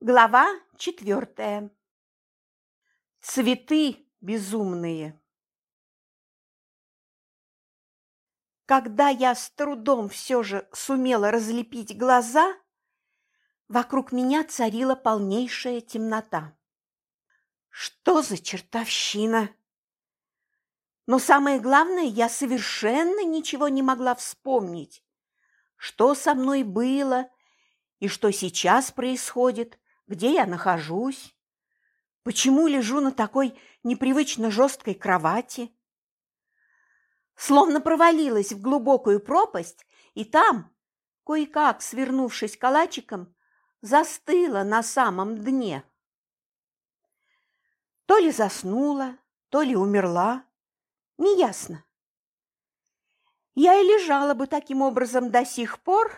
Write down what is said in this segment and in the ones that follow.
Глава четвертая. Цветы безумные. Когда я с трудом все же сумела разлепить глаза, вокруг меня царила полнейшая темнота. Что за чертовщина? Но самое главное, я совершенно ничего не могла вспомнить. Что со мной было и что сейчас происходит – где я нахожусь, почему лежу на такой непривычно жесткой кровати. Словно провалилась в глубокую пропасть, и там, кое-как свернувшись калачиком, застыла на самом дне. То ли заснула, то ли умерла, неясно. Я и лежала бы таким образом до сих пор,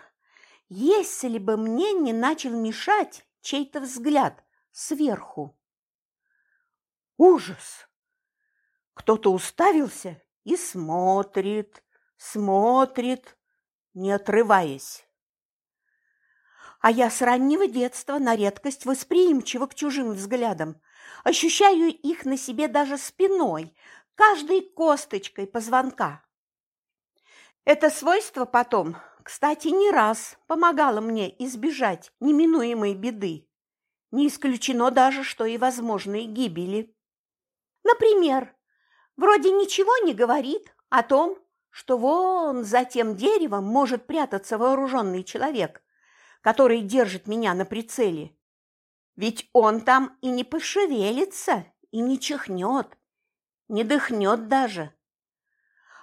если бы мне не начал мешать чей-то взгляд сверху. Ужас! Кто-то уставился и смотрит, смотрит, не отрываясь. А я с раннего детства на редкость восприимчива к чужим взглядам, ощущаю их на себе даже спиной, каждой косточкой позвонка. Это свойство потом кстати, не раз помогала мне избежать неминуемой беды. Не исключено даже, что и возможной гибели. Например, вроде ничего не говорит о том, что вон за тем деревом может прятаться вооруженный человек, который держит меня на прицеле. Ведь он там и не пошевелится, и не чихнет, не дыхнет даже.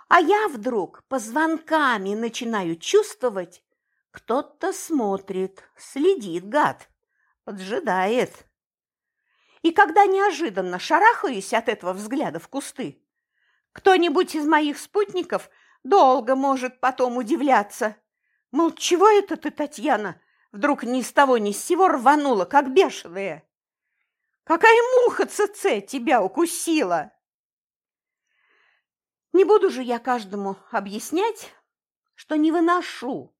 А я вдруг позвонками начинаю чувствовать, кто-то смотрит, следит, гад, поджидает. И когда неожиданно шарахаюсь от этого взгляда в кусты, кто-нибудь из моих спутников долго может потом удивляться. Мол, чего это ты, Татьяна, вдруг ни с того ни с сего рванула, как бешеная? Какая муха ЦЦ тебя укусила? Не буду же я каждому объяснять, что не выношу,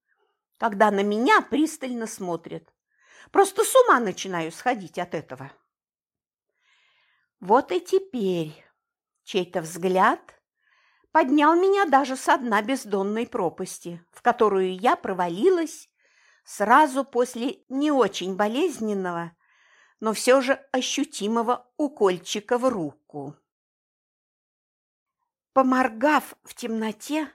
когда на меня пристально смотрят. Просто с ума начинаю сходить от этого. Вот и теперь чей-то взгляд поднял меня даже с дна бездонной пропасти, в которую я провалилась сразу после не очень болезненного, но все же ощутимого укольчика в руку. Поморгав в темноте,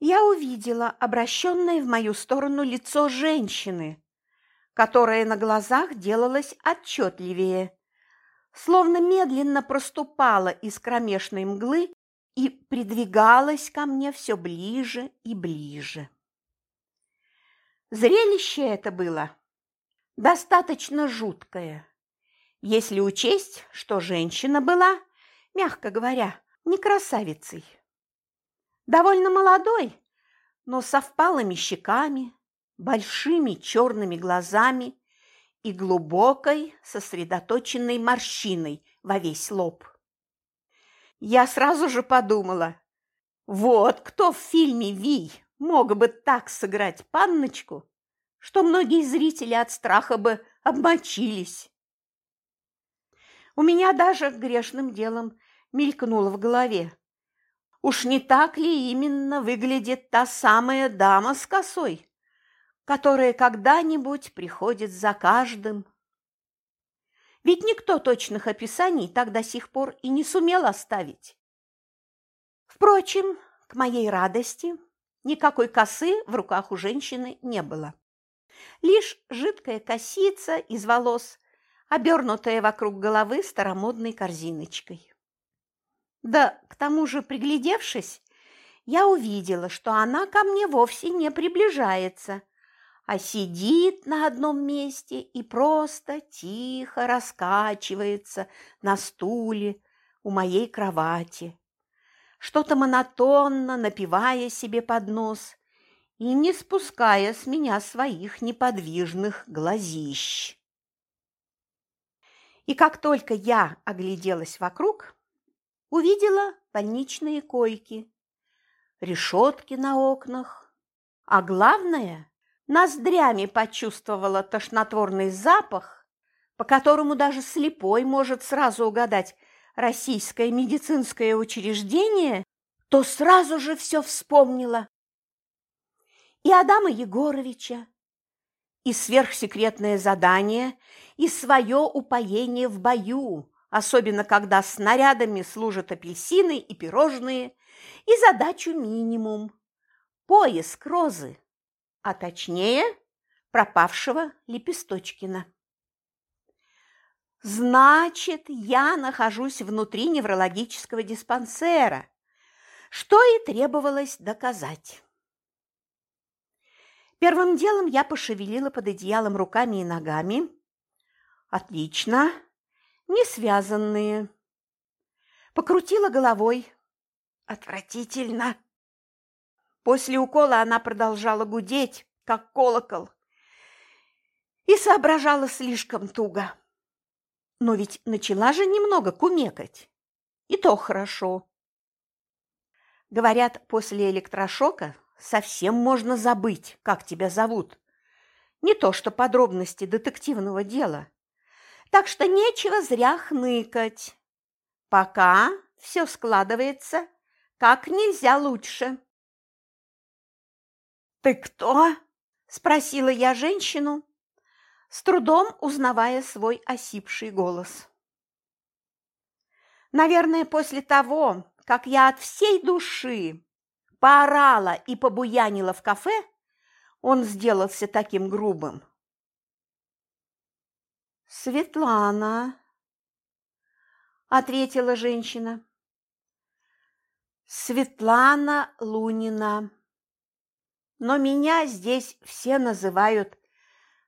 я увидела обращенное в мою сторону лицо женщины, которое на глазах делалось отчетливее, словно медленно проступала из кромешной мглы и придвигалась ко мне все ближе и ближе. Зрелище это было достаточно жуткое, если учесть, что женщина была, мягко говоря, не красавицей. Довольно молодой, но со впалыми щеками, большими черными глазами и глубокой сосредоточенной морщиной во весь лоб. Я сразу же подумала, вот кто в фильме «Вий» мог бы так сыграть панночку, что многие зрители от страха бы обмочились. У меня даже грешным делом мелькнуло в голове. Уж не так ли именно выглядит та самая дама с косой, которая когда-нибудь приходит за каждым? Ведь никто точных описаний так до сих пор и не сумел оставить. Впрочем, к моей радости, никакой косы в руках у женщины не было. Лишь жидкая косица из волос, обернутая вокруг головы старомодной корзиночкой. Да, к тому же, приглядевшись, я увидела, что она ко мне вовсе не приближается, а сидит на одном месте и просто тихо раскачивается на стуле у моей кровати, что-то монотонно напивая себе под нос и не спуская с меня своих неподвижных глазищ. И как только я огляделась вокруг, увидела больничные койки, решетки на окнах, а главное, ноздрями почувствовала тошнотворный запах по которому даже слепой может сразу угадать российское медицинское учреждение, то сразу же все вспомнила. И Адама Егоровича, и сверхсекретное задание, и свое упоение в бою, особенно когда снарядами служат апельсины и пирожные, и задачу минимум – поиск розы, а точнее пропавшего Лепесточкина. Значит, я нахожусь внутри неврологического диспансера, что и требовалось доказать. Первым делом я пошевелила под одеялом руками и ногами. Отлично, не связанные. Покрутила головой. Отвратительно. После укола она продолжала гудеть, как колокол, и соображала слишком туго. Но ведь начала же немного кумекать. И то хорошо. Говорят, после электрошока совсем можно забыть, как тебя зовут. Не то что подробности детективного дела. Так что нечего зря хныкать. Пока все складывается как нельзя лучше. «Ты кто?» – спросила я женщину, с трудом узнавая свой осипший голос. Наверное, после того, как я от всей души поорала и побуянила в кафе, он сделался таким грубым. «Светлана», – ответила женщина. «Светлана Лунина. Но меня здесь все называют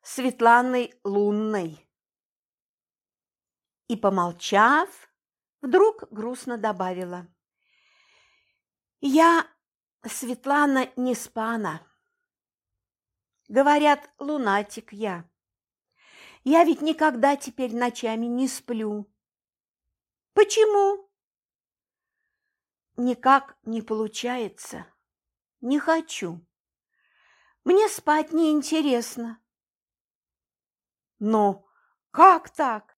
Светланой Лунной». И, помолчав, вдруг грустно добавила. «Я Светлана Неспана. Говорят, лунатик я. Я ведь никогда теперь ночами не сплю. Почему? Никак не получается. Не хочу. Мне спать не интересно. Но как так?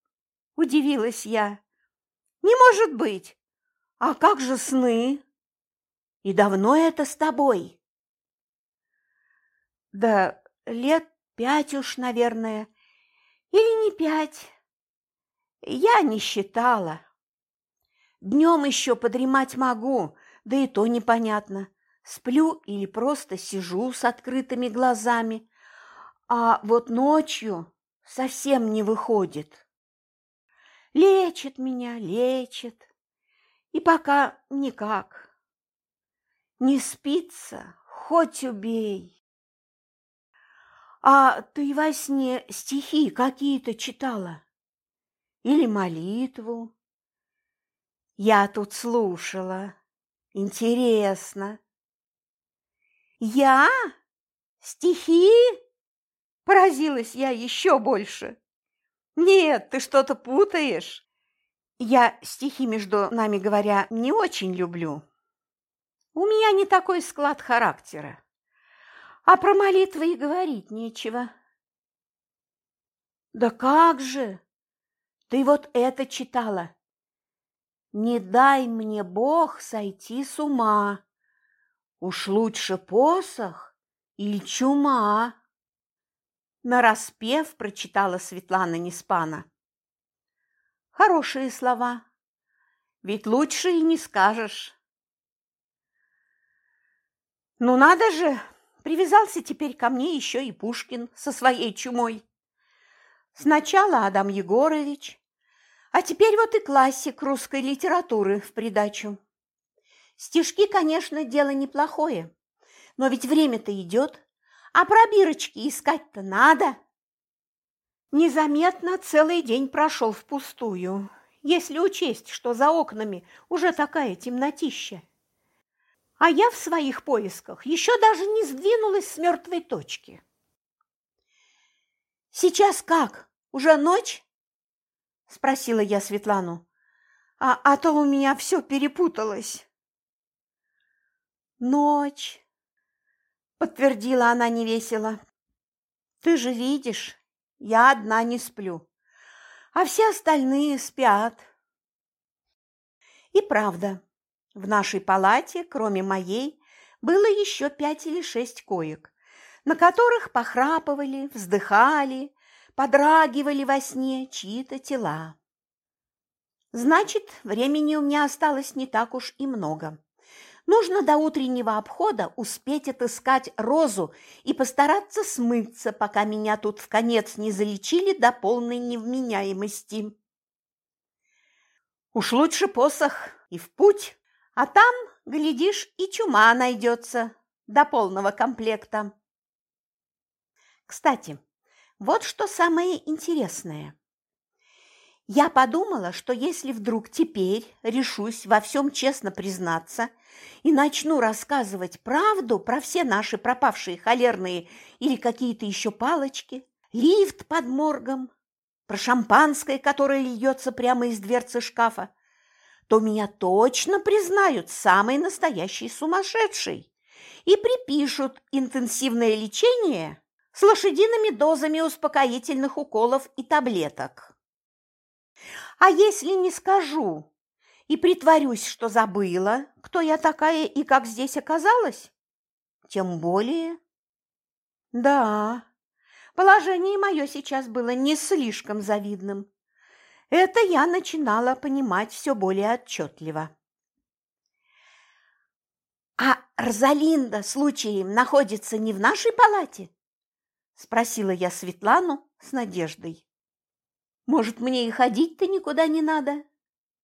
Удивилась я. Не может быть. А как же сны? И давно это с тобой? Да лет пять уж, наверное. Или не пять. Я не считала. Днем еще подремать могу, да и то непонятно. Сплю или просто сижу с открытыми глазами. А вот ночью совсем не выходит. Лечит меня, лечит. И пока никак. Не спится, хоть убей. А ты во сне стихи какие-то читала? Или молитву? Я тут слушала. Интересно. Я? Стихи? Поразилась я еще больше. Нет, ты что-то путаешь. Я стихи, между нами говоря, не очень люблю. У меня не такой склад характера. А про молитвы и говорить нечего. Да как же? Ты вот это читала. Не дай мне Бог сойти с ума. Уж лучше посох или чума. Нараспев прочитала Светлана Неспана. Хорошие слова, ведь лучше и не скажешь. Ну надо же, привязался теперь ко мне еще и Пушкин со своей чумой. Сначала Адам Егорович, а теперь вот и классик русской литературы в придачу. Стишки, конечно, дело неплохое, но ведь время-то идет, а пробирочки искать-то надо. Незаметно целый день прошел впустую, если учесть, что за окнами уже такая темнотища. А я в своих поисках еще даже не сдвинулась с мертвой точки. «Сейчас как? Уже ночь?» – спросила я Светлану. «А, а то у меня все перепуталось». «Ночь», – подтвердила она невесело. «Ты же видишь, я одна не сплю. а все остальные спят. И правда, в нашей палате, кроме моей, было еще пять или шесть коек, на которых похрапывали, вздыхали, подрагивали во сне чьи-то тела. Значит, времени у меня осталось не так уж и много. Нужно до утреннего обхода успеть отыскать розу и постараться смыться, пока меня тут в конец не залечили до полной невменяемости. Уж лучше посох и в путь, а там, глядишь, и чума найдется до полного комплекта. Кстати, вот что самое интересное. Я подумала, что если вдруг теперь решусь во всем честно признаться и начну рассказывать правду про все наши пропавшие холерные или какие-то еще палочки, лифт под моргом, про шампанское, которое льется прямо из дверцы шкафа, то меня точно признают самой настоящей сумасшедшей и припишут интенсивное лечение с лошадиными дозами успокоительных уколов и таблеток. А если не скажу и притворюсь, что забыла, кто я такая и как здесь оказалась, тем более... Да, положение мое сейчас было не слишком завидным. Это я начинала понимать все более отчетливо. «А Розалинда случаем находится не в нашей палате?» – спросила я Светлану с надеждой. Может, мне и ходить-то никуда не надо?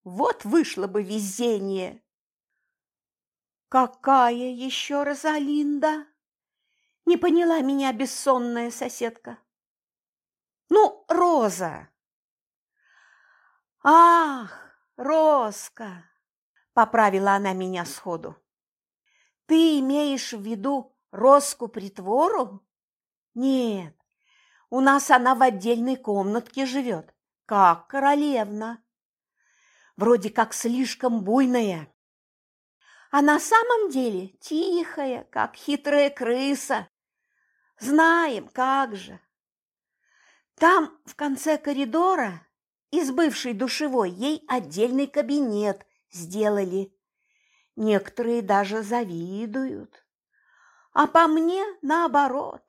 Вот вышло бы везение. Какая еще Розалинда? Не поняла меня бессонная соседка. Ну, Роза. Ах, Роска, поправила она меня сходу. Ты имеешь в виду Роску притвору? Нет, у нас она в отдельной комнатке живет как королевна. Вроде как слишком буйная. А на самом деле тихая, как хитрая крыса. Знаем, как же. Там, в конце коридора, из бывшей душевой ей отдельный кабинет сделали. Некоторые даже завидуют. А по мне, наоборот,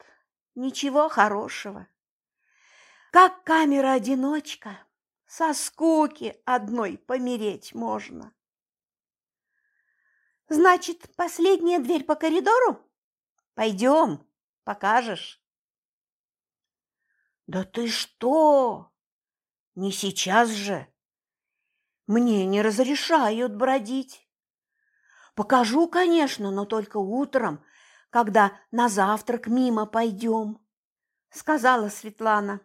ничего хорошего как камера-одиночка. Со скуки одной помереть можно. Значит, последняя дверь по коридору? Пойдем, покажешь. Да ты что? Не сейчас же. Мне не разрешают бродить. Покажу, конечно, но только утром, когда на завтрак мимо пойдем, сказала Светлана.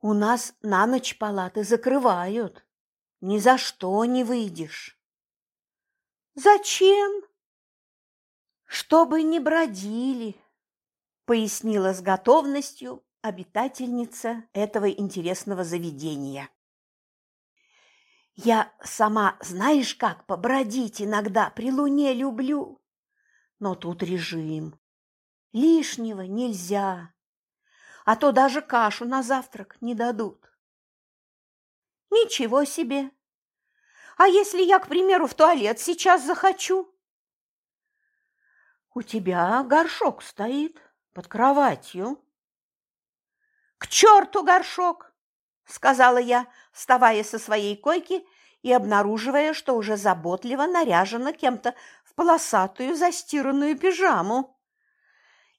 У нас на ночь палаты закрывают. Ни за что не выйдешь. Зачем? Чтобы не бродили, пояснила с готовностью обитательница этого интересного заведения. Я сама, знаешь как, побродить иногда при луне люблю. Но тут режим. Лишнего нельзя а то даже кашу на завтрак не дадут. Ничего себе! А если я, к примеру, в туалет сейчас захочу? У тебя горшок стоит под кроватью. К черту горшок! сказала я, вставая со своей койки и обнаруживая, что уже заботливо наряжена кем-то в полосатую застиранную пижаму.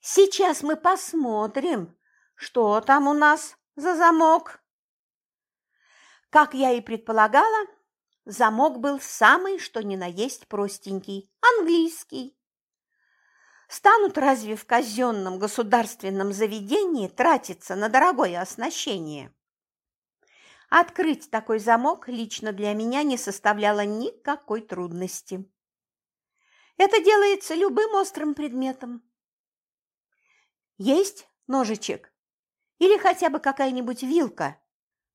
Сейчас мы посмотрим, что там у нас за замок? Как я и предполагала, замок был самый, что ни на есть простенький, английский. Станут разве в казенном государственном заведении тратиться на дорогое оснащение? Открыть такой замок лично для меня не составляло никакой трудности. Это делается любым острым предметом. Есть ножичек? Или хотя бы какая-нибудь вилка?»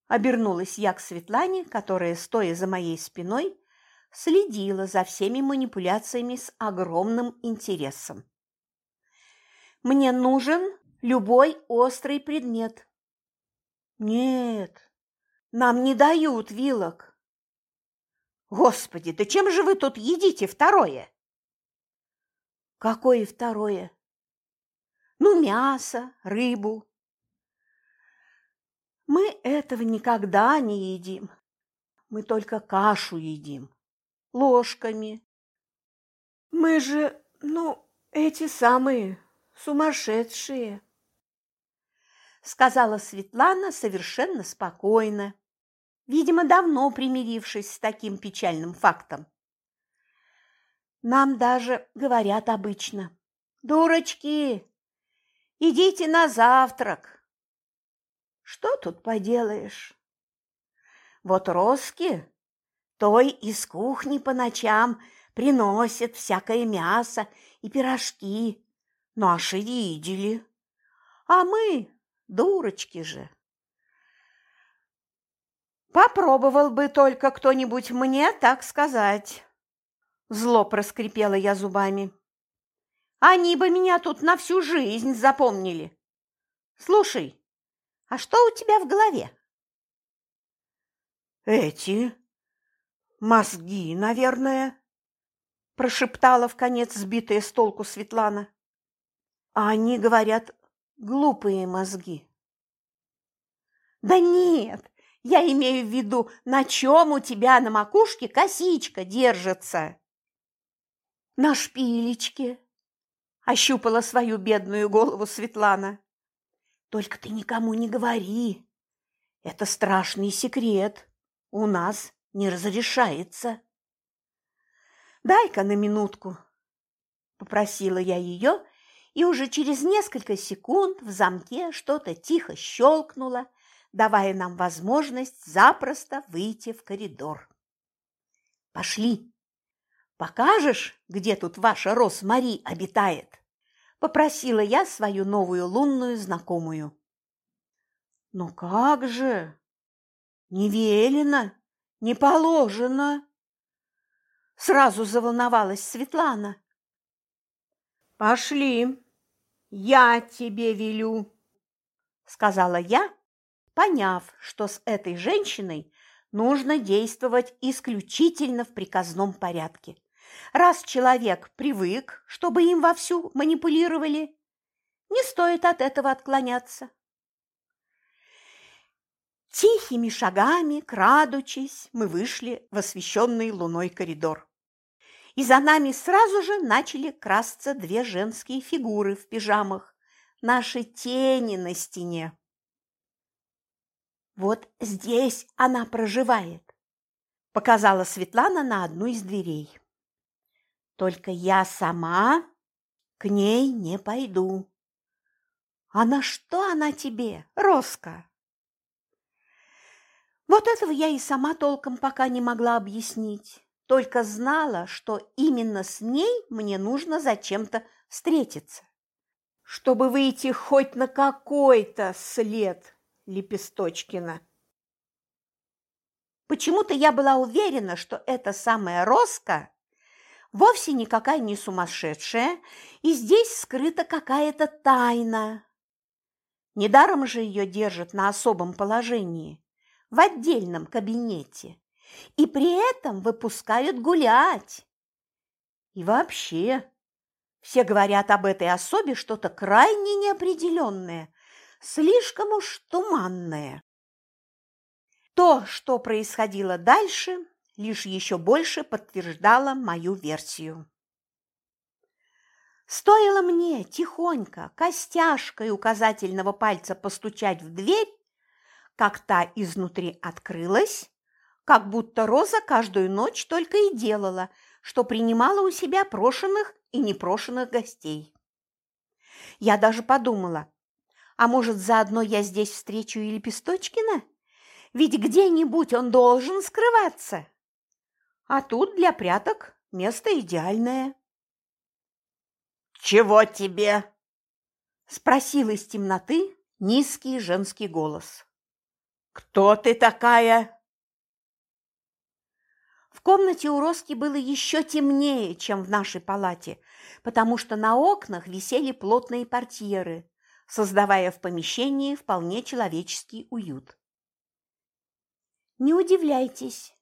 Обернулась я к Светлане, которая, стоя за моей спиной, следила за всеми манипуляциями с огромным интересом. «Мне нужен любой острый предмет». Нет, нам не дают вилок. Господи, да чем же вы тут едите второе? Какое второе? Ну, мясо, рыбу. Мы этого никогда не едим. Мы только кашу едим. Ложками. Мы же, ну, эти самые сумасшедшие, сказала Светлана совершенно спокойно, видимо, давно примирившись с таким печальным фактом. Нам даже говорят обычно, дурочки, идите на завтрак. Что тут поделаешь? Вот Роски той из кухни по ночам приносят всякое мясо и пирожки. Наши видели. А мы, дурочки же. Попробовал бы только кто-нибудь мне так сказать. Зло проскрипела я зубами. Они бы меня тут на всю жизнь запомнили. Слушай, а что у тебя в голове? Эти мозги, наверное, прошептала в конец сбитая с толку Светлана. А они говорят, глупые мозги. Да нет, я имею в виду, на чем у тебя на макушке косичка держится. На шпилечке, ощупала свою бедную голову Светлана. Только ты никому не говори. Это страшный секрет у нас не разрешается. Дай-ка на минутку, попросила я ее, и уже через несколько секунд в замке что-то тихо щелкнуло, давая нам возможность запросто выйти в коридор. Пошли. Покажешь, где тут ваша Рос-Мари обитает? Попросила я свою новую лунную знакомую. Ну как же? Не велено, не положено. Сразу заволновалась Светлана. Пошли, я тебе велю, сказала я, поняв, что с этой женщиной нужно действовать исключительно в приказном порядке. Раз человек привык, чтобы им вовсю манипулировали, не стоит от этого отклоняться. Тихими шагами, крадучись, мы вышли в освещенный луной коридор. И за нами сразу же начали красться две женские фигуры в пижамах, наши тени на стене. «Вот здесь она проживает», – показала Светлана на одну из дверей. «Только я сама к ней не пойду». «А на что она тебе, Роска?» Вот этого я и сама толком пока не могла объяснить, только знала, что именно с ней мне нужно зачем-то встретиться, чтобы выйти хоть на какой-то след Лепесточкина. Почему-то я была уверена, что эта самая Роска вовсе никакая не сумасшедшая, и здесь скрыта какая-то тайна. Недаром же ее держат на особом положении в отдельном кабинете и при этом выпускают гулять. И вообще, все говорят об этой особе что-то крайне неопределенное, слишком уж туманное. То, что происходило дальше, лишь еще больше подтверждало мою версию. Стоило мне тихонько костяшкой указательного пальца постучать в дверь, как та изнутри открылась, как будто Роза каждую ночь только и делала, что принимала у себя прошенных и непрошенных гостей. Я даже подумала, а может, заодно я здесь встречу и Лепесточкина? Ведь где-нибудь он должен скрываться. А тут для пряток место идеальное. «Чего тебе?» – спросил из темноты низкий женский голос. «Кто ты такая?» В комнате у Роски было еще темнее, чем в нашей палате, потому что на окнах висели плотные портьеры, создавая в помещении вполне человеческий уют. Не удивляйтесь,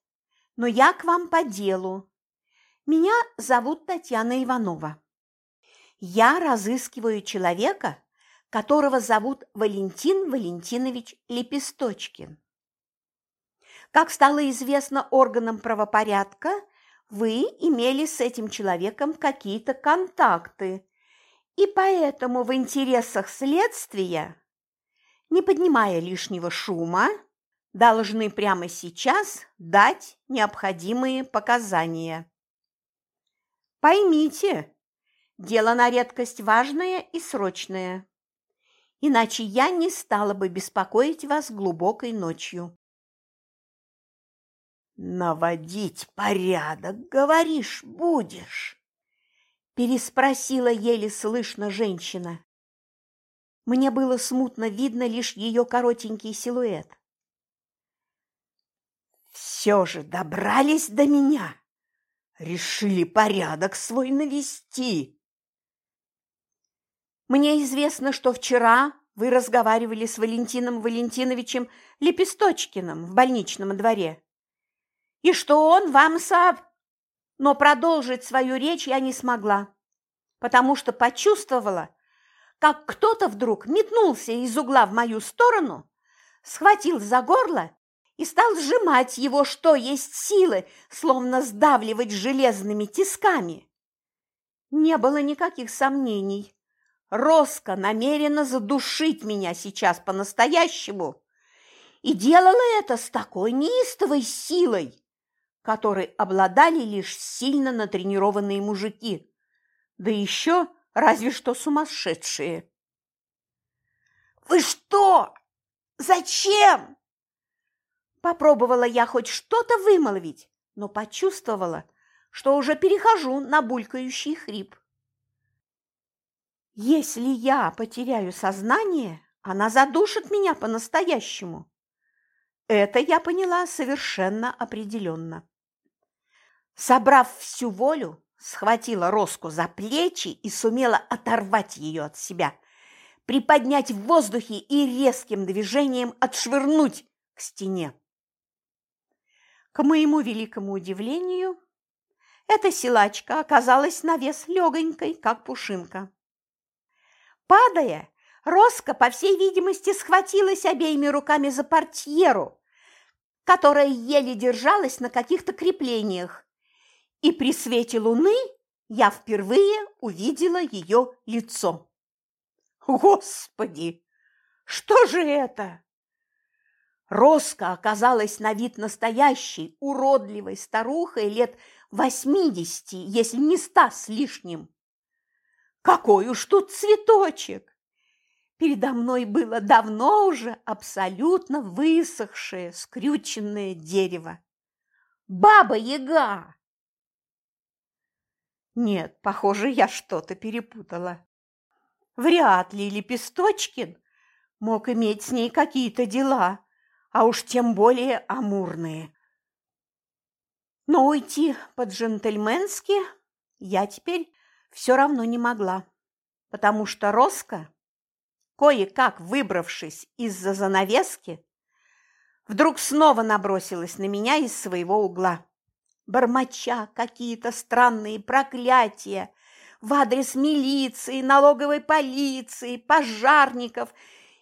но я к вам по делу. Меня зовут Татьяна Иванова. Я разыскиваю человека, которого зовут Валентин Валентинович Лепесточкин. Как стало известно органам правопорядка, вы имели с этим человеком какие-то контакты, и поэтому в интересах следствия, не поднимая лишнего шума, должны прямо сейчас дать необходимые показания. Поймите, дело на редкость важное и срочное, иначе я не стала бы беспокоить вас глубокой ночью. «Наводить порядок, говоришь, будешь?» переспросила еле слышно женщина. Мне было смутно видно лишь ее коротенький силуэт. «Все же добрались до меня!» Решили порядок свой навести. Мне известно, что вчера вы разговаривали с Валентином Валентиновичем Лепесточкиным в больничном дворе и что он вам сооб... Но продолжить свою речь я не смогла, потому что почувствовала, как кто-то вдруг метнулся из угла в мою сторону, схватил за горло и стал сжимать его, что есть силы, словно сдавливать железными тисками. Не было никаких сомнений. Роско намерена задушить меня сейчас по-настоящему и делала это с такой неистовой силой, которой обладали лишь сильно натренированные мужики, да еще разве что сумасшедшие. «Вы что? Зачем?» Попробовала я хоть что-то вымолвить, но почувствовала, что уже перехожу на булькающий хрип. Если я потеряю сознание, она задушит меня по-настоящему. Это я поняла совершенно определенно. Собрав всю волю, схватила Роску за плечи и сумела оторвать ее от себя, приподнять в воздухе и резким движением отшвырнуть к стене. К моему великому удивлению, эта силачка оказалась на вес легонькой, как пушинка. Падая, Роска, по всей видимости, схватилась обеими руками за портьеру, которая еле держалась на каких-то креплениях, и при свете луны я впервые увидела ее лицо. Господи, что же это? Роска оказалась на вид настоящей, уродливой старухой лет восьмидесяти, если не ста с лишним. Какой уж тут цветочек! Передо мной было давно уже абсолютно высохшее, скрюченное дерево. Баба-яга! Нет, похоже, я что-то перепутала. Вряд ли Лепесточкин мог иметь с ней какие-то дела, а уж тем более амурные. Но уйти по-джентльменски я теперь все равно не могла, потому что Роско, кое-как выбравшись из-за занавески, вдруг снова набросилась на меня из своего угла бормоча какие-то странные проклятия в адрес милиции, налоговой полиции, пожарников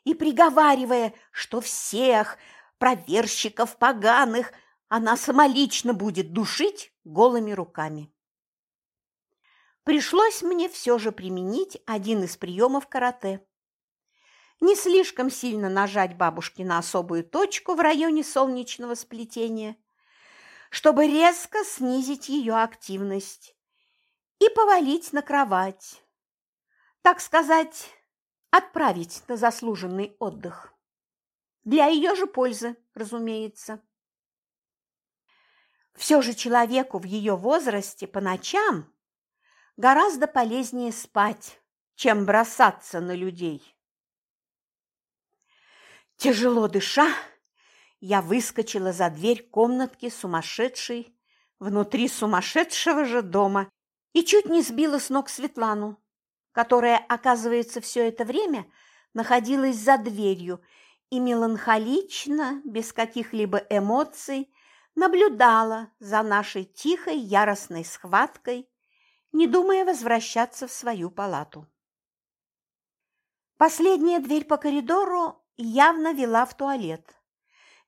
и приговаривая, что всех проверщиков поганых она самолично будет душить голыми руками. Пришлось мне все же применить один из приемов карате. Не слишком сильно нажать бабушке на особую точку в районе солнечного сплетения – чтобы резко снизить ее активность и повалить на кровать, так сказать, отправить на заслуженный отдых. Для ее же пользы, разумеется. Все же человеку в ее возрасте по ночам гораздо полезнее спать, чем бросаться на людей. Тяжело дыша, я выскочила за дверь комнатки сумасшедшей, внутри сумасшедшего же дома и чуть не сбила с ног Светлану, которая, оказывается, все это время находилась за дверью и меланхолично, без каких-либо эмоций, наблюдала за нашей тихой яростной схваткой, не думая возвращаться в свою палату. Последняя дверь по коридору явно вела в туалет.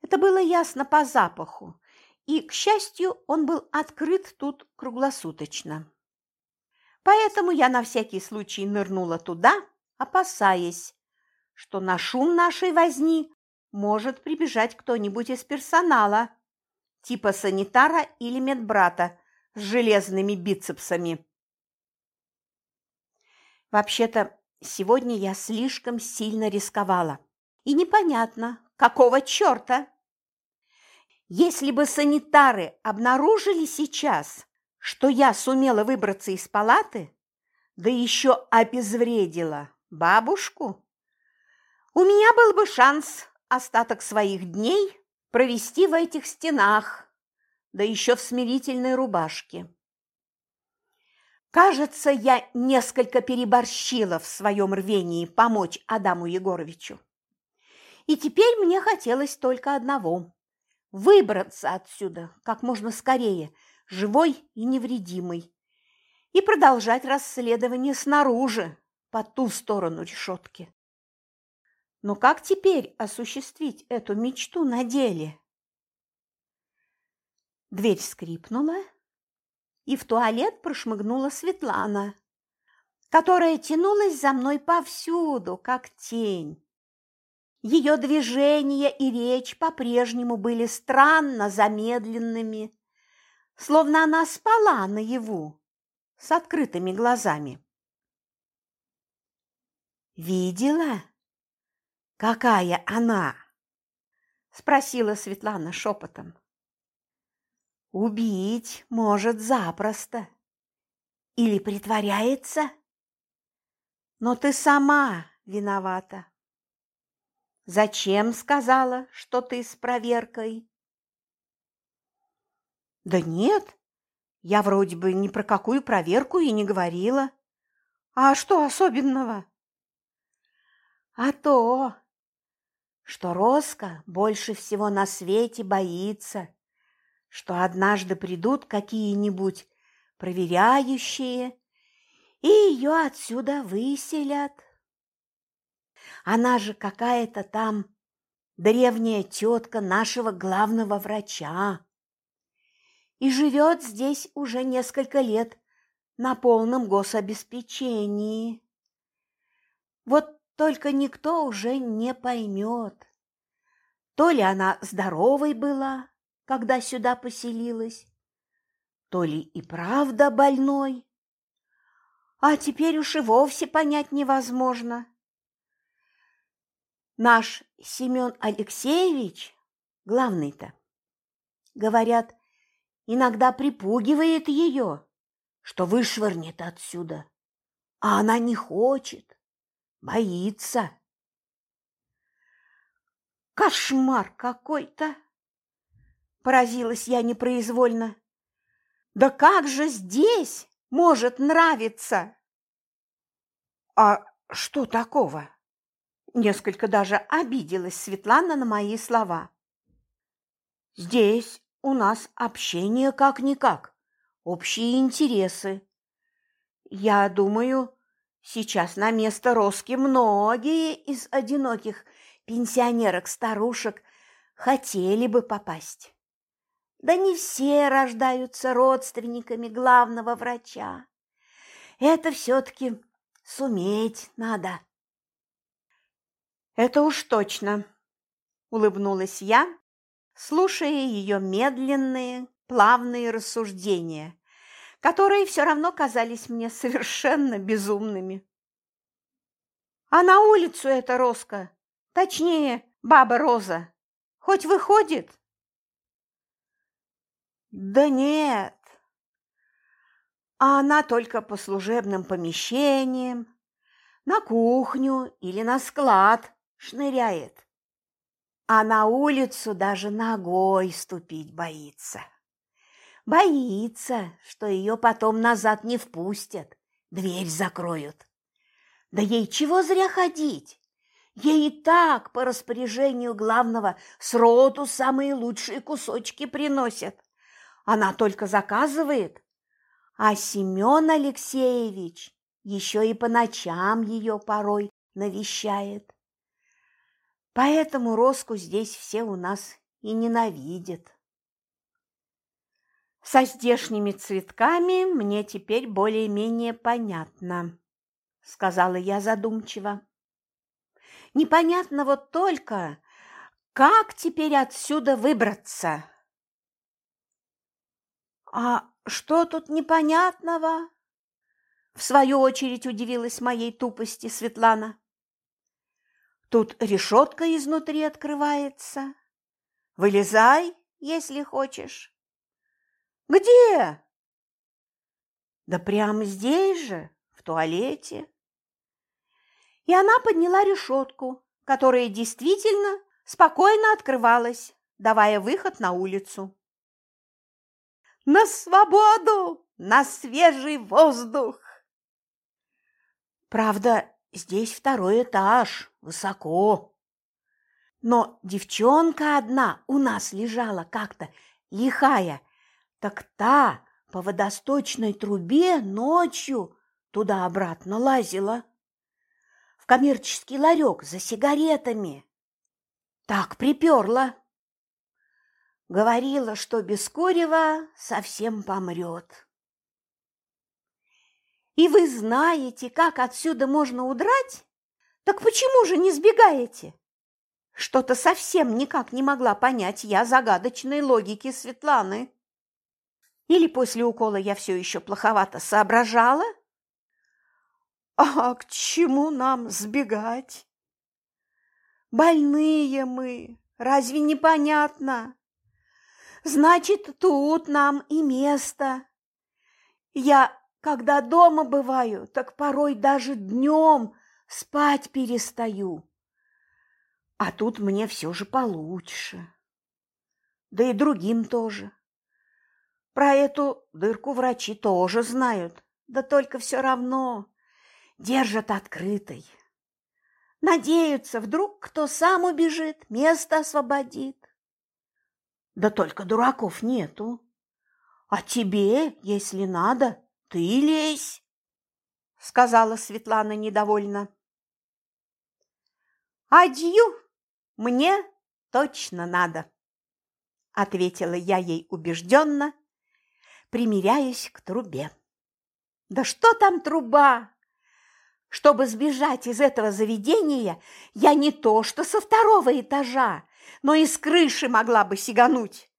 Это было ясно по запаху, и, к счастью, он был открыт тут круглосуточно. Поэтому я на всякий случай нырнула туда, опасаясь, что на шум нашей возни может прибежать кто-нибудь из персонала, типа санитара или медбрата с железными бицепсами. Вообще-то, сегодня я слишком сильно рисковала. И непонятно, какого черта? Если бы санитары обнаружили сейчас, что я сумела выбраться из палаты, да еще обезвредила бабушку, у меня был бы шанс остаток своих дней провести в этих стенах, да еще в смирительной рубашке. Кажется, я несколько переборщила в своем рвении помочь Адаму Егоровичу. И теперь мне хотелось только одного – выбраться отсюда как можно скорее, живой и невредимой, и продолжать расследование снаружи, по ту сторону решетки. Но как теперь осуществить эту мечту на деле? Дверь скрипнула, и в туалет прошмыгнула Светлана, которая тянулась за мной повсюду, как тень. Ее движения и речь по-прежнему были странно замедленными, словно она спала наяву с открытыми глазами. «Видела?» «Какая она?» – спросила Светлана шепотом. «Убить может запросто. Или притворяется? Но ты сама виновата. Зачем сказала, что ты с проверкой?» «Да нет, я вроде бы ни про какую проверку и не говорила. А что особенного?» «А то, что Роско больше всего на свете боится, что однажды придут какие-нибудь проверяющие и ее отсюда выселят. Она же какая-то там древняя тетка нашего главного врача и живет здесь уже несколько лет на полном гособеспечении. Вот только никто уже не поймет, то ли она здоровой была, когда сюда поселилась, то ли и правда больной, а теперь уж и вовсе понять невозможно. Наш Семен Алексеевич, главный-то, говорят, иногда припугивает ее, что вышвырнет отсюда, а она не хочет. Боится. Кошмар какой-то! Поразилась я непроизвольно. Да как же здесь может нравиться? А что такого? Несколько даже обиделась Светлана на мои слова. Здесь у нас общение как-никак, общие интересы. Я думаю, Сейчас на место Роски многие из одиноких пенсионерок-старушек хотели бы попасть. Да не все рождаются родственниками главного врача. Это все-таки суметь надо. Это уж точно, улыбнулась я, слушая ее медленные, плавные рассуждения которые все равно казались мне совершенно безумными. А на улицу эта Роска, точнее, баба Роза, хоть выходит? Да нет. А она только по служебным помещениям, на кухню или на склад шныряет. А на улицу даже ногой ступить боится. Боится, что ее потом назад не впустят, дверь закроют. Да ей чего зря ходить? Ей и так по распоряжению главного сроту самые лучшие кусочки приносят. Она только заказывает, а Семен Алексеевич еще и по ночам ее порой навещает. Поэтому Роску здесь все у нас и ненавидят. Со здешними цветками мне теперь более-менее понятно, сказала я задумчиво. Непонятно вот только, как теперь отсюда выбраться? А что тут непонятного? В свою очередь удивилась моей тупости Светлана. Тут решетка изнутри открывается. Вылезай, если хочешь. Где? Да прямо здесь же, в туалете. И она подняла решетку, которая действительно спокойно открывалась, давая выход на улицу. На свободу, на свежий воздух! Правда, здесь второй этаж, высоко. Но девчонка одна у нас лежала как-то лихая, так та по водосточной трубе ночью туда-обратно лазила. В коммерческий ларек за сигаретами. Так приперла. Говорила, что без курева совсем помрет. И вы знаете, как отсюда можно удрать? Так почему же не сбегаете? Что-то совсем никак не могла понять я загадочной логики Светланы. Или после укола я все еще плоховато соображала? А к чему нам сбегать? Больные мы, разве непонятно? Значит, тут нам и место. Я когда дома бываю, так порой даже днем спать перестаю. А тут мне все же получше. Да и другим тоже. Про эту дырку врачи тоже знают, да только все равно держат открытой. Надеются, вдруг кто сам убежит, место освободит. Да только дураков нету. А тебе, если надо, ты лезь, сказала Светлана недовольно. Адью, мне точно надо, ответила я ей убежденно, примиряясь к трубе. Да что там труба? Чтобы сбежать из этого заведения, я не то что со второго этажа, но и с крыши могла бы сигануть.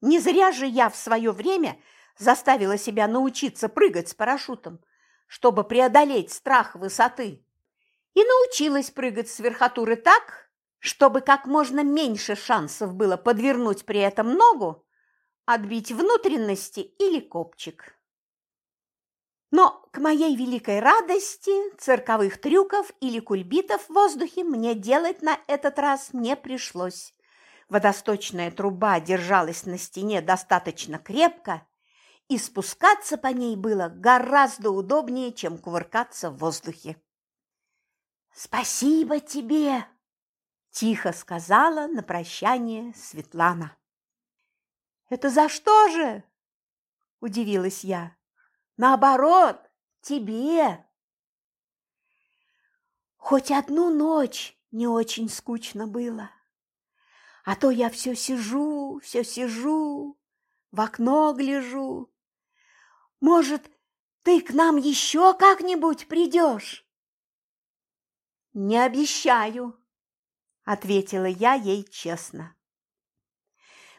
Не зря же я в свое время заставила себя научиться прыгать с парашютом, чтобы преодолеть страх высоты. И научилась прыгать с верхотуры так, чтобы как можно меньше шансов было подвернуть при этом ногу, отбить внутренности или копчик. Но, к моей великой радости, цирковых трюков или кульбитов в воздухе мне делать на этот раз не пришлось. Водосточная труба держалась на стене достаточно крепко, и спускаться по ней было гораздо удобнее, чем кувыркаться в воздухе. «Спасибо тебе!» – тихо сказала на прощание Светлана. «Это за что же?» – удивилась я. «Наоборот, тебе!» Хоть одну ночь не очень скучно было. А то я все сижу, все сижу, в окно гляжу, может, ты к нам еще как-нибудь придешь?» «Не обещаю», – ответила я ей честно.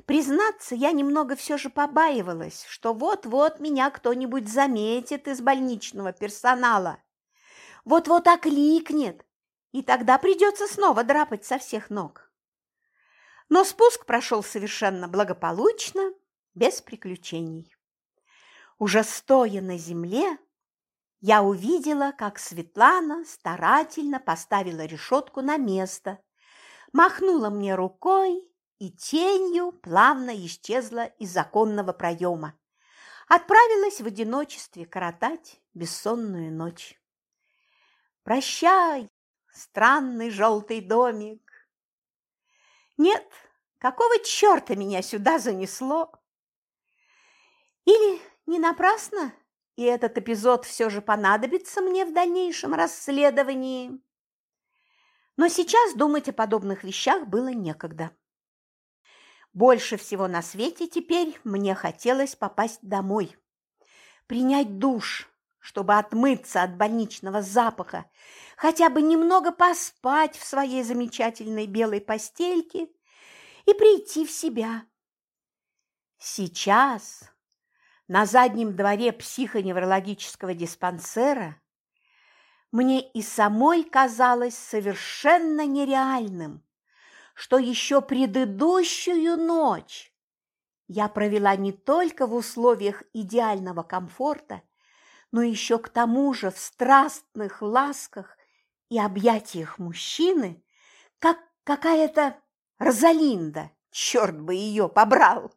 Признаться, я немного все же побаивалась, что вот-вот меня кто-нибудь заметит из больничного персонала. Вот-вот окликнет, и тогда придется снова драпать со всех ног. Но спуск прошел совершенно благополучно, без приключений. Уже стоя на земле, я увидела, как Светлана старательно поставила решетку на место, махнула мне рукой и тенью плавно исчезла из законного проема. Отправилась в одиночестве коротать бессонную ночь. «Прощай, странный желтый домик. Нет, какого черта меня сюда занесло? Или не напрасно, и этот эпизод все же понадобится мне в дальнейшем расследовании. Но сейчас думать о подобных вещах было некогда. Больше всего на свете теперь мне хотелось попасть домой, принять душ, чтобы отмыться от больничного запаха, хотя бы немного поспать в своей замечательной белой постельке и прийти в себя. Сейчас на заднем дворе психоневрологического диспансера мне и самой казалось совершенно нереальным, что еще предыдущую ночь я провела не только в условиях идеального комфорта, но еще к тому же в страстных ласках и объятиях мужчины, как какая-то Розалинда, черт бы ее побрал.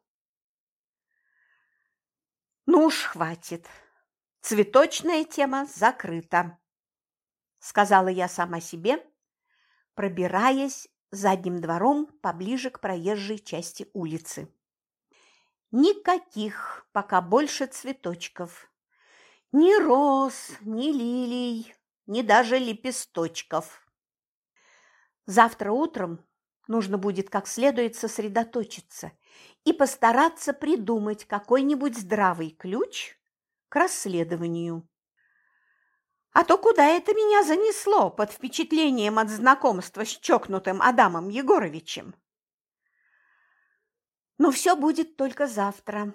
Ну уж хватит, цветочная тема закрыта, сказала я сама себе, пробираясь задним двором поближе к проезжей части улицы. Никаких пока больше цветочков. Ни роз, ни лилий, ни даже лепесточков. Завтра утром нужно будет как следует сосредоточиться и постараться придумать какой-нибудь здравый ключ к расследованию. А то куда это меня занесло под впечатлением от знакомства с чокнутым Адамом Егоровичем? Но все будет только завтра.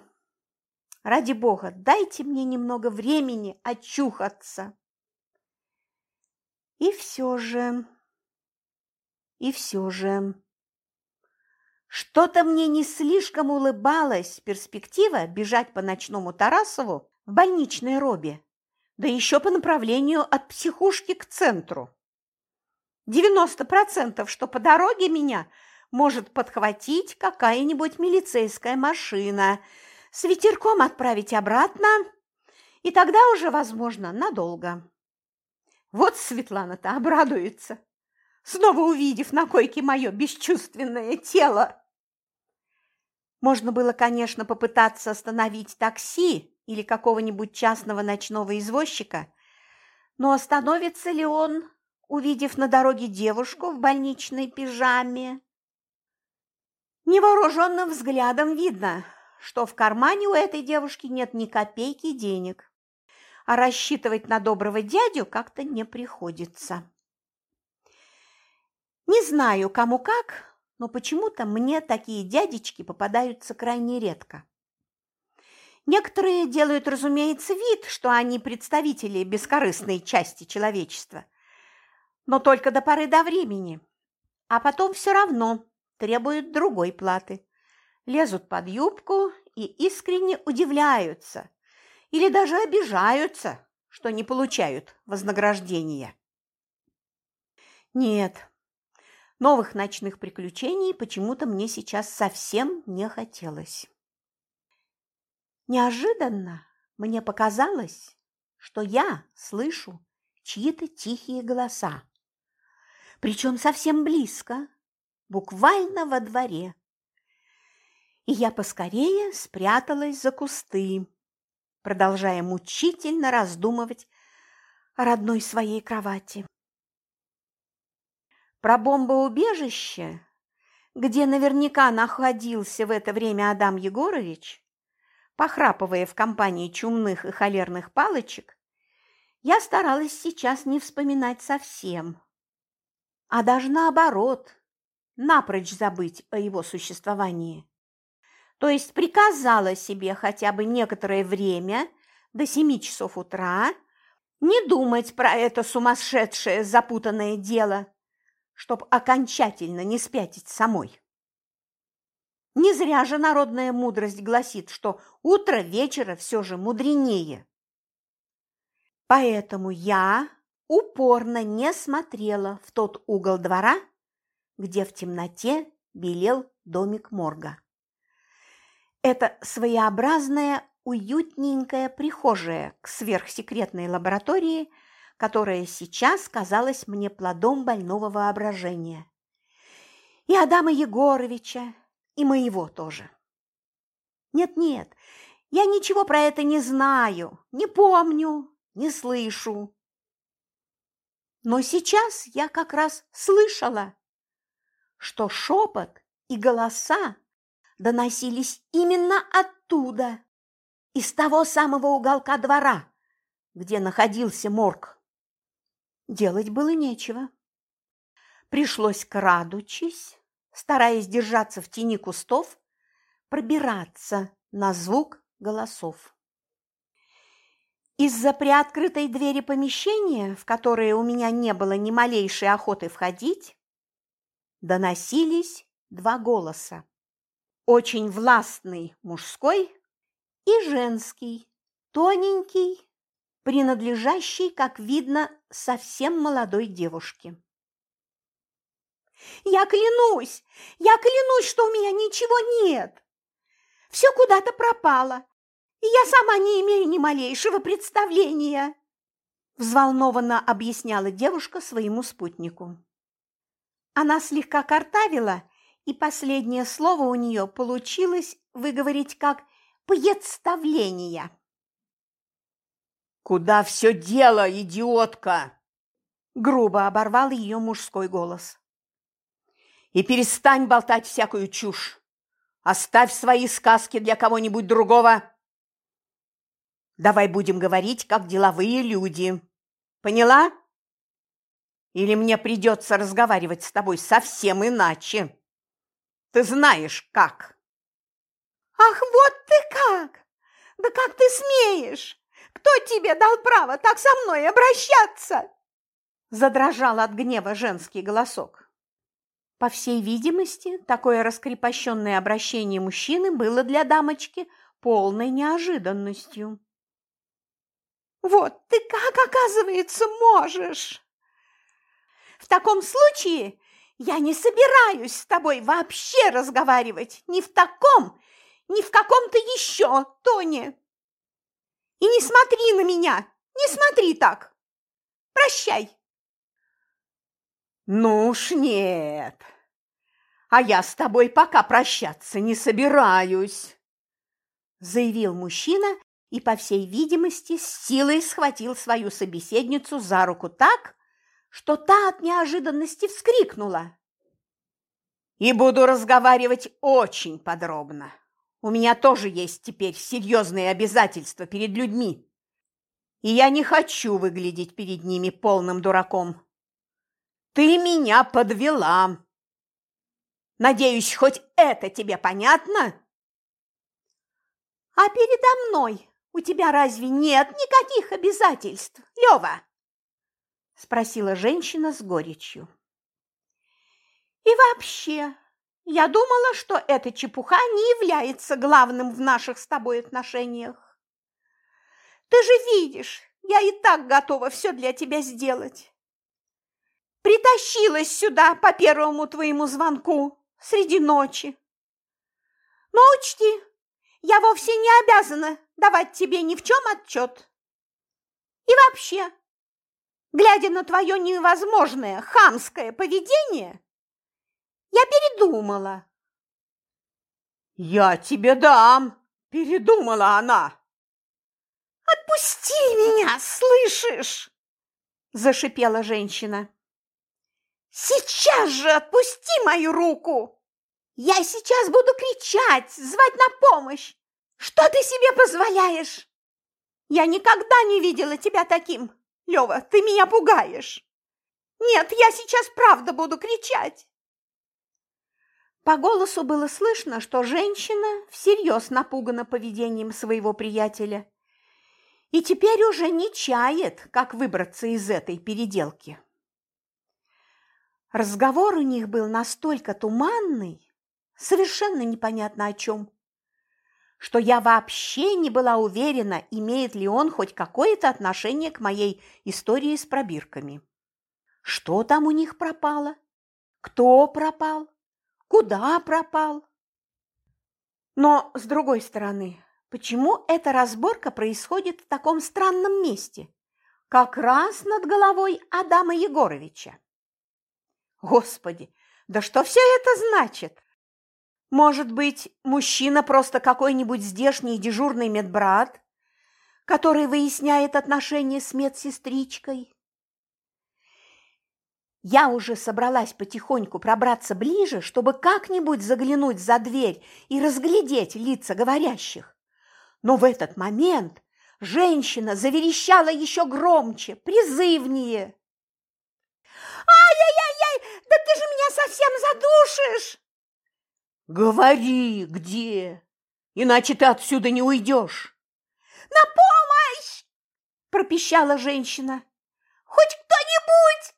Ради бога, дайте мне немного времени очухаться. И все же, и все же, что-то мне не слишком улыбалась перспектива бежать по ночному Тарасову в больничной робе да еще по направлению от психушки к центру. 90% что по дороге меня может подхватить какая-нибудь милицейская машина, с ветерком отправить обратно, и тогда уже, возможно, надолго. Вот Светлана-то обрадуется, снова увидев на койке мое бесчувственное тело. Можно было, конечно, попытаться остановить такси или какого-нибудь частного ночного извозчика, но остановится ли он, увидев на дороге девушку в больничной пижаме? Невооруженным взглядом видно, что в кармане у этой девушки нет ни копейки денег, а рассчитывать на доброго дядю как-то не приходится. Не знаю, кому как, но почему-то мне такие дядечки попадаются крайне редко. Некоторые делают, разумеется, вид, что они представители бескорыстной части человечества, но только до поры до времени, а потом все равно требуют другой платы, лезут под юбку и искренне удивляются или даже обижаются, что не получают вознаграждения. Нет, новых ночных приключений почему-то мне сейчас совсем не хотелось. Неожиданно мне показалось, что я слышу чьи-то тихие голоса, причем совсем близко, буквально во дворе. И я поскорее спряталась за кусты, продолжая мучительно раздумывать о родной своей кровати. Про бомбоубежище, где наверняка находился в это время Адам Егорович, похрапывая в компании чумных и холерных палочек, я старалась сейчас не вспоминать совсем, а даже наоборот, напрочь забыть о его существовании. То есть приказала себе хотя бы некоторое время до семи часов утра не думать про это сумасшедшее запутанное дело, чтоб окончательно не спятить самой. Не зря же народная мудрость гласит, что утро вечера все же мудренее. Поэтому я упорно не смотрела в тот угол двора, где в темноте белел домик морга. Это своеобразная уютненькая прихожая к сверхсекретной лаборатории которая сейчас казалась мне плодом больного воображения. И Адама Егоровича, и моего тоже. Нет-нет, я ничего про это не знаю, не помню, не слышу. Но сейчас я как раз слышала, что шепот и голоса доносились именно оттуда, из того самого уголка двора, где находился морг. Делать было нечего. Пришлось, крадучись, стараясь держаться в тени кустов, пробираться на звук голосов. Из-за приоткрытой двери помещения, в которое у меня не было ни малейшей охоты входить, доносились два голоса. Очень властный мужской и женский, тоненький, принадлежащий, как видно, совсем молодой девушке. «Я клянусь, я клянусь, что у меня ничего нет!» Все куда-то пропало, и я сама не имею ни малейшего представления!» Взволнованно объясняла девушка своему спутнику. Она слегка картавила, и последнее слово у нее получилось выговорить как «представление». «Куда все дело, идиотка?» Грубо оборвал ее мужской голос. «И перестань болтать всякую чушь. Оставь свои сказки для кого-нибудь другого. Давай будем говорить, как деловые люди. Поняла? Или мне придется разговаривать с тобой совсем иначе? Ты знаешь, как. Ах, вот ты как! Да как ты смеешь? Кто тебе дал право так со мной обращаться? Задрожал от гнева женский голосок. По всей видимости, такое раскрепощенное обращение мужчины было для дамочки полной неожиданностью. «Вот ты как, оказывается, можешь!» «В таком случае я не собираюсь с тобой вообще разговаривать ни в таком, ни в каком-то еще тоне. И не смотри на меня, не смотри так. Прощай!» «Ну уж нет, а я с тобой пока прощаться не собираюсь», заявил мужчина и, по всей видимости, с силой схватил свою собеседницу за руку так, что та от неожиданности вскрикнула. «И буду разговаривать очень подробно. У меня тоже есть теперь серьезные обязательства перед людьми, и я не хочу выглядеть перед ними полным дураком». Ты меня подвела. Надеюсь, хоть это тебе понятно? А передо мной у тебя разве нет никаких обязательств, Лёва? Спросила женщина с горечью. И вообще, я думала, что эта чепуха не является главным в наших с тобой отношениях. Ты же видишь, я и так готова все для тебя сделать притащилась сюда по первому твоему звонку среди ночи. Но учти, я вовсе не обязана давать тебе ни в чем отчет. И вообще, глядя на твое невозможное хамское поведение, я передумала. Я тебе дам, передумала она. Отпусти меня, слышишь? Зашипела женщина. Сейчас же отпусти мою руку! Я сейчас буду кричать, звать на помощь! Что ты себе позволяешь? Я никогда не видела тебя таким. Лёва, ты меня пугаешь. Нет, я сейчас правда буду кричать. По голосу было слышно, что женщина всерьез напугана поведением своего приятеля и теперь уже не чает, как выбраться из этой переделки. Разговор у них был настолько туманный, совершенно непонятно о чем, что я вообще не была уверена, имеет ли он хоть какое-то отношение к моей истории с пробирками. Что там у них пропало? Кто пропал? Куда пропал? Но, с другой стороны, почему эта разборка происходит в таком странном месте, как раз над головой Адама Егоровича. Господи, да что все это значит? Может быть, мужчина просто какой-нибудь здешний дежурный медбрат, который выясняет отношения с медсестричкой? Я уже собралась потихоньку пробраться ближе, чтобы как-нибудь заглянуть за дверь и разглядеть лица говорящих. Но в этот момент женщина заверещала еще громче, призывнее. «Ай-яй-яй-яй, да ты же меня совсем задушишь!» «Говори, где, иначе ты отсюда не уйдешь!» «На помощь!» – пропищала женщина. «Хоть кто-нибудь!»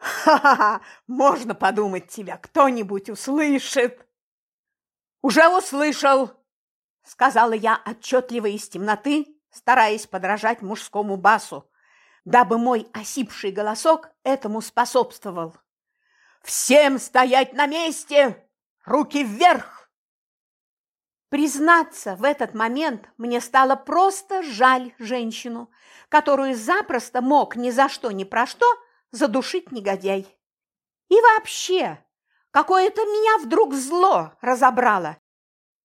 «Ха-ха-ха! Можно подумать, тебя кто-нибудь услышит!» «Уже услышал!» – сказала я отчетливо из темноты, стараясь подражать мужскому басу, дабы мой осипший голосок этому способствовал. «Всем стоять на месте! Руки вверх!» Признаться, в этот момент мне стало просто жаль женщину, которую запросто мог ни за что ни про что задушить негодяй. И вообще, какое-то меня вдруг зло разобрало.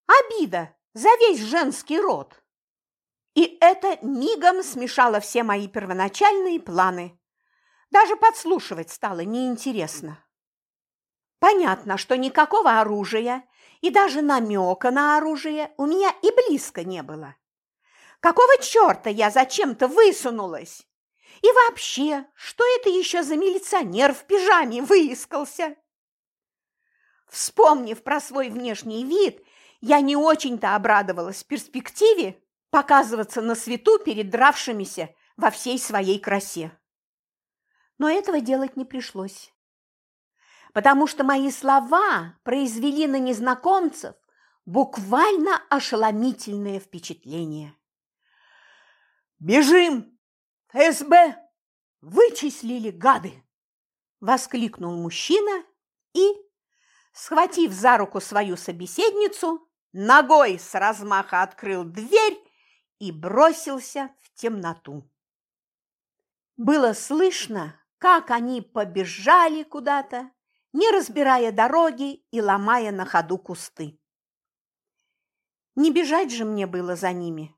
Обида за весь женский род. И это мигом смешало все мои первоначальные планы. Даже подслушивать стало неинтересно. Понятно, что никакого оружия и даже намека на оружие у меня и близко не было. Какого черта я зачем-то высунулась? И вообще, что это еще за милиционер в пижаме выискался? Вспомнив про свой внешний вид, я не очень-то обрадовалась перспективе показываться на свету перед дравшимися во всей своей красе. Но этого делать не пришлось потому что мои слова произвели на незнакомцев буквально ошеломительное впечатление. «Бежим! СБ! Вычислили гады!» – воскликнул мужчина и, схватив за руку свою собеседницу, ногой с размаха открыл дверь и бросился в темноту. Было слышно, как они побежали куда-то, не разбирая дороги и ломая на ходу кусты. Не бежать же мне было за ними,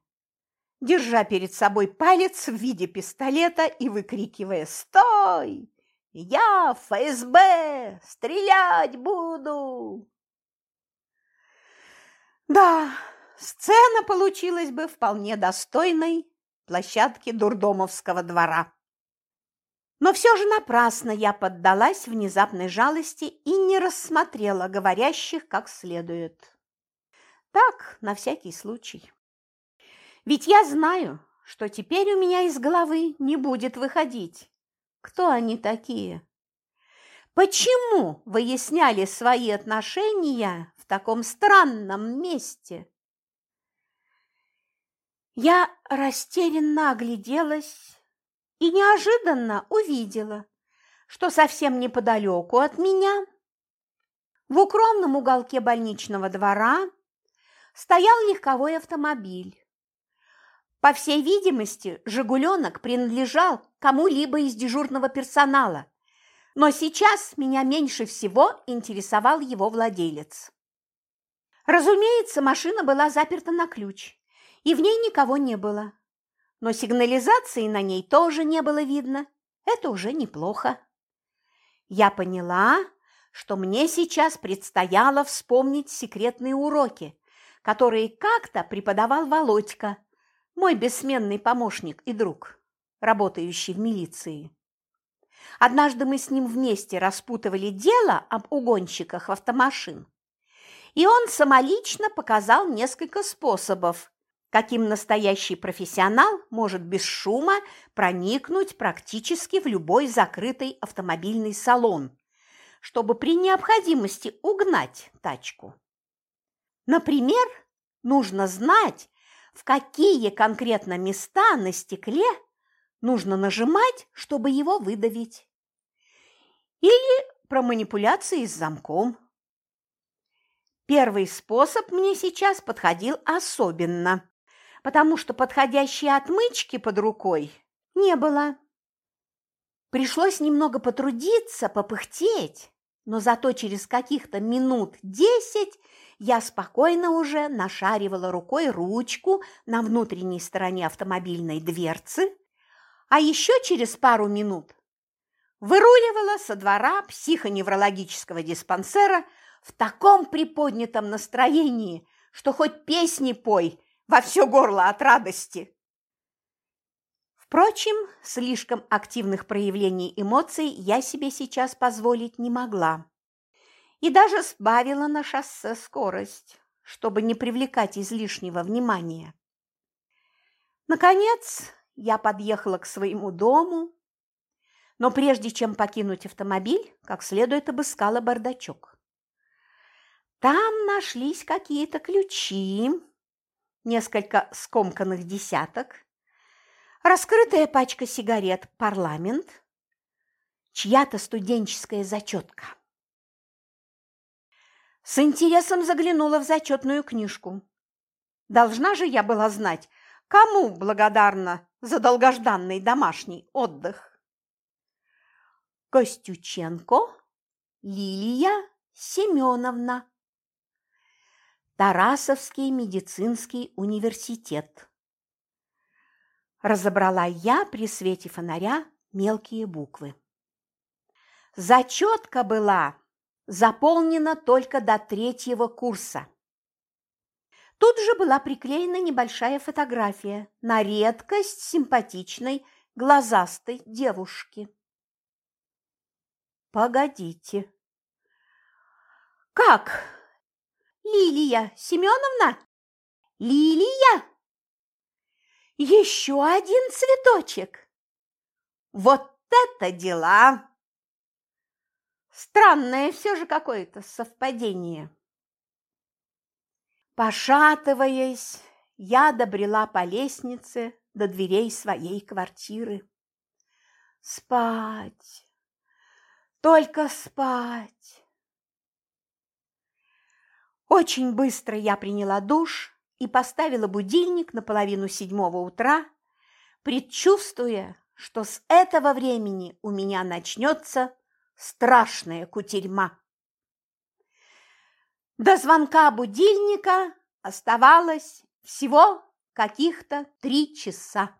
держа перед собой палец в виде пистолета и выкрикивая «Стой! Я ФСБ! Стрелять буду!» Да, сцена получилась бы вполне достойной площадки Дурдомовского двора. Но все же напрасно я поддалась внезапной жалости и не рассмотрела говорящих как следует. Так, на всякий случай. Ведь я знаю, что теперь у меня из головы не будет выходить. Кто они такие? Почему выясняли свои отношения в таком странном месте? Я растерянно огляделась и неожиданно увидела, что совсем неподалеку от меня, в укромном уголке больничного двора, стоял легковой автомобиль. По всей видимости, «Жигуленок» принадлежал кому-либо из дежурного персонала, но сейчас меня меньше всего интересовал его владелец. Разумеется, машина была заперта на ключ, и в ней никого не было но сигнализации на ней тоже не было видно. Это уже неплохо. Я поняла, что мне сейчас предстояло вспомнить секретные уроки, которые как-то преподавал Володька, мой бессменный помощник и друг, работающий в милиции. Однажды мы с ним вместе распутывали дело об угонщиках автомашин, и он самолично показал несколько способов, каким настоящий профессионал может без шума проникнуть практически в любой закрытый автомобильный салон, чтобы при необходимости угнать тачку. Например, нужно знать, в какие конкретно места на стекле нужно нажимать, чтобы его выдавить. Или про манипуляции с замком. Первый способ мне сейчас подходил особенно, потому что подходящие отмычки под рукой Не было. Пришлось немного потрудиться, попыхтеть, но зато через каких-то минут десять я спокойно уже нашаривала рукой ручку на внутренней стороне автомобильной дверцы, а еще через пару минут выруливала со двора психоневрологического диспансера в таком приподнятом настроении, что хоть песни пой во все горло от радости. Впрочем, слишком активных проявлений эмоций я себе сейчас позволить не могла. И даже сбавила на шоссе скорость, чтобы не привлекать излишнего внимания. Наконец, я подъехала к своему дому, но прежде чем покинуть автомобиль, как следует обыскала бардачок. Там нашлись какие-то ключи, несколько скомканных десяток, раскрытая пачка сигарет «Парламент», чья-то студенческая зачетка. С интересом заглянула в зачетную книжку. Должна же я была знать, кому благодарна за долгожданный домашний отдых. Костюченко Лилия Семеновна. Тарасовский медицинский университет. Разобрала я при свете фонаря мелкие буквы. Зачетка была заполнена только до третьего курса. Тут же была приклеена небольшая фотография на редкость симпатичной глазастой девушки. Погодите. Как? Лилия Семеновна? Лилия? Еще один цветочек. Вот это дела! Странное все же какое-то совпадение. Пошатываясь, я добрела по лестнице до дверей своей квартиры. Спать, только спать. Очень быстро я приняла душ и поставила будильник на половину седьмого утра, предчувствуя, что с этого времени у меня начнется страшная кутерьма. До звонка будильника оставалось всего каких-то три часа.